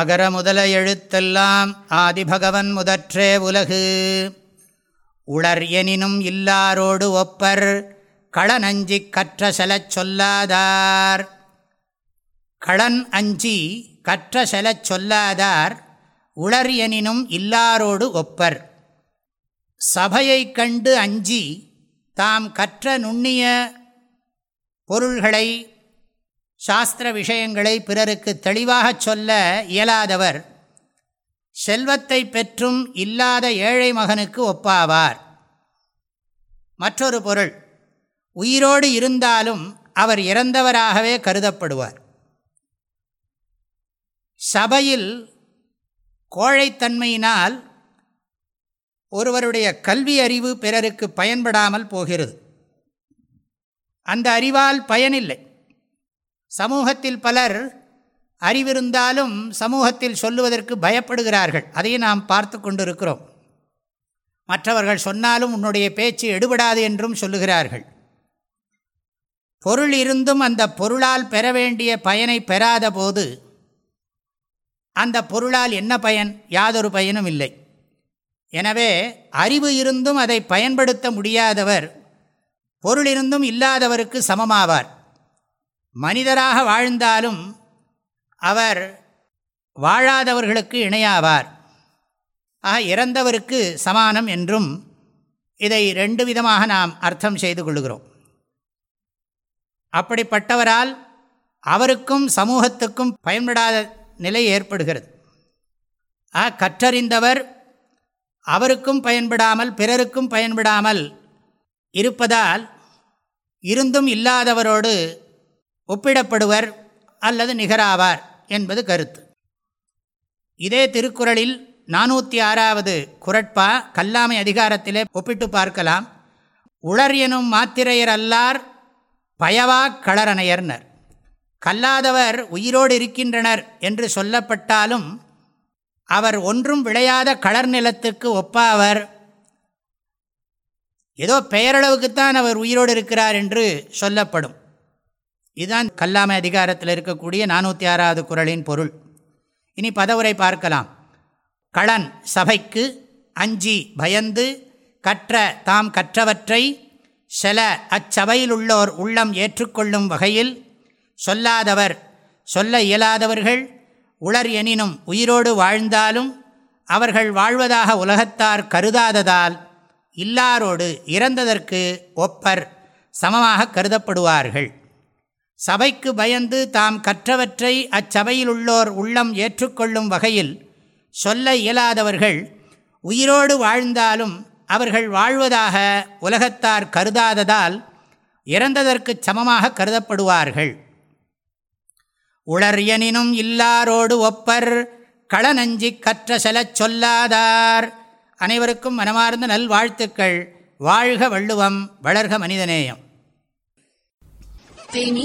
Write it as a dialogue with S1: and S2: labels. S1: அகர முதல எழுத்தெல்லாம் ஆதிபகவன் முதற்றே உலகு உளர் எனினும் இல்லாரோடு ஒப்பர் களன் அஞ்சி கற்ற செலச் சொல்லாதார் களன் அஞ்சி கற்ற செலச் சொல்லாதார் உளர் எனினும் இல்லாரோடு ஒப்பர் சபையைக் கண்டு அஞ்சி தாம் கற்ற நுண்ணிய பொருள்களை சாஸ்திர விஷயங்களை பிறருக்கு தெளிவாக சொல்ல இயலாதவர் செல்வத்தை பெற்றும் இல்லாத ஏழை மகனுக்கு ஒப்பாவார் மற்றொரு பொருள் உயிரோடு இருந்தாலும் அவர் இறந்தவராகவே கருதப்படுவார் சபையில் கோழைத்தன்மையினால் ஒருவருடைய கல்வி அறிவு பிறருக்கு பயன்படாமல் போகிறது அந்த அறிவால் பயனில்லை சமூகத்தில் பலர் அறிவிருந்தாலும் சமூகத்தில் சொல்லுவதற்கு பயப்படுகிறார்கள் அதையும் நாம் பார்த்து கொண்டிருக்கிறோம் மற்றவர்கள் சொன்னாலும் உன்னுடைய பேச்சு எடுபடாது என்றும் சொல்லுகிறார்கள் பொருள் இருந்தும் அந்த பொருளால் பெற வேண்டிய பயனை பெறாத போது அந்த பொருளால் என்ன பயன் யாதொரு பயனும் இல்லை எனவே அறிவு இருந்தும் அதை பயன்படுத்த முடியாதவர் பொருள் இருந்தும் இல்லாதவருக்கு சமமாவார் மனிதராக வாழ்ந்தாலும் அவர் வாழாதவர்களுக்கு இணையாவார் ஆக இறந்தவருக்கு சமானம் என்றும் இதை ரெண்டு விதமாக நாம் அர்த்தம் செய்து கொள்கிறோம் அப்படிப்பட்டவரால் அவருக்கும் சமூகத்துக்கும் பயன்படாத நிலை ஏற்படுகிறது ஆ கற்றறிந்தவர் அவருக்கும் பயன்படாமல் பிறருக்கும் பயன்படாமல் இருப்பதால் இருந்தும் இல்லாதவரோடு ஒப்பிடப்படுவர் அல்லது நிகராவார் என்பது கருத்து இதே திருக்குறளில் நானூற்றி ஆறாவது குரட்பா கல்லாமை அதிகாரத்திலே ஒப்பிட்டு பார்க்கலாம் உளர் எனும் மாத்திரையர் அல்லார் பயவா களரணையர்னர் கல்லாதவர் உயிரோடு இருக்கின்றனர் என்று சொல்லப்பட்டாலும் அவர் ஒன்றும் விளையாத களர் நிலத்துக்கு ஒப்பாவர் ஏதோ பெயரளவுக்குத்தான் அவர் உயிரோடு இருக்கிறார் என்று சொல்லப்படும் இதுதான் கல்லாமை அதிகாரத்தில் இருக்கக்கூடிய நானூற்றி ஆறாவது குரலின் பொருள் இனி பதவுரை பார்க்கலாம் களன் சபைக்கு அஞ்சி பயந்து கற்ற தாம் கற்றவற்றை செல அச்சபையிலுள்ளோர் உள்ளம் ஏற்றுக்கொள்ளும் வகையில் சொல்லாதவர் சொல்ல இயலாதவர்கள் உளர் எனினும் உயிரோடு வாழ்ந்தாலும் அவர்கள் வாழ்வதாக உலகத்தார் கருதாததால் இல்லாரோடு இறந்ததற்கு ஒப்பர் சமமாக கருதப்படுவார்கள் சபைக்கு பயந்து தாம் கற்றவற்றை அச்சபையிலுள்ளோர் உள்ளம் ஏற்றுக்கொள்ளும் வகையில் சொல்ல இயலாதவர்கள் உயிரோடு வாழ்ந்தாலும் அவர்கள் வாழ்வதாக உலகத்தார் கருதாததால் இறந்ததற்கு சமமாக கருதப்படுவார்கள் உளர் எனினும் இல்லாரோடு ஒப்பர் களநஞ்சி கற்ற செலச் சொல்லாதார் அனைவருக்கும் மனமார்ந்த நல்வாழ்த்துக்கள் வாழ்க வள்ளுவம் வளர்க மனிதநேயம்
S2: தேனி